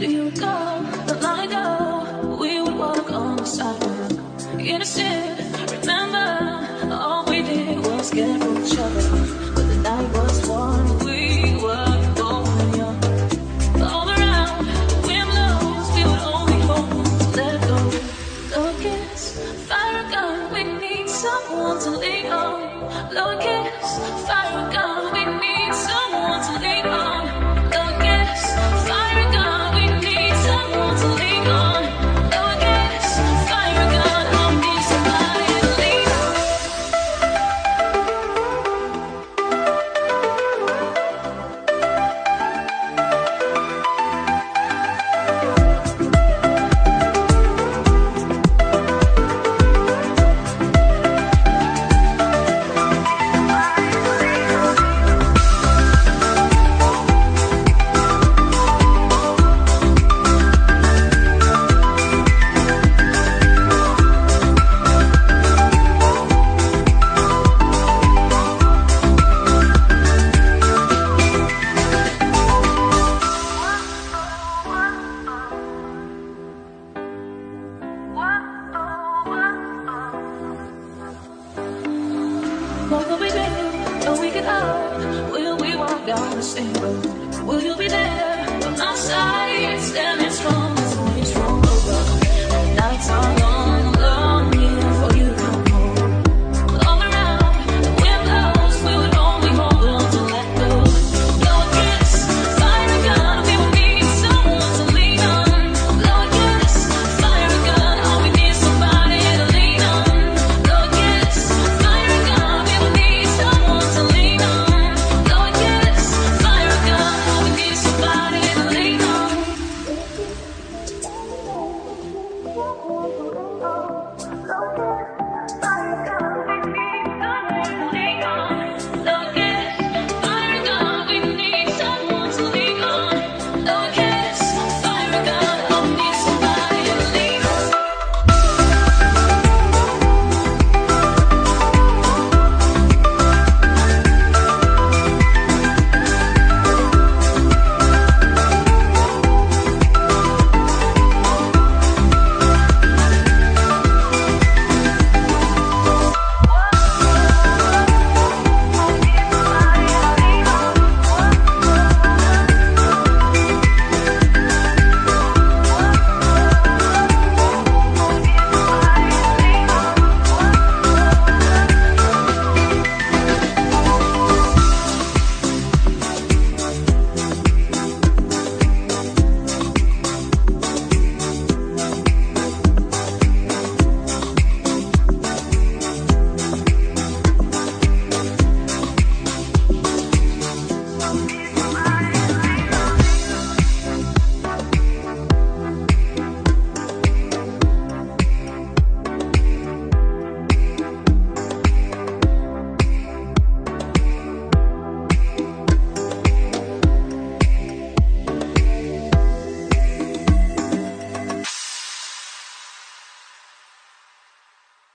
Do you go? Not long ago, we would walk on the sidewalk. Innocent, remember, all we did was get from each other. But the night was warm, we were both young. All around, the wind blows, we would only hope to let go. Go kiss, fire a gun, we need someone to lean on. Blow a kiss, fire a gun, we need someone. Will we walk the same road? Will you be there by my side, standing strong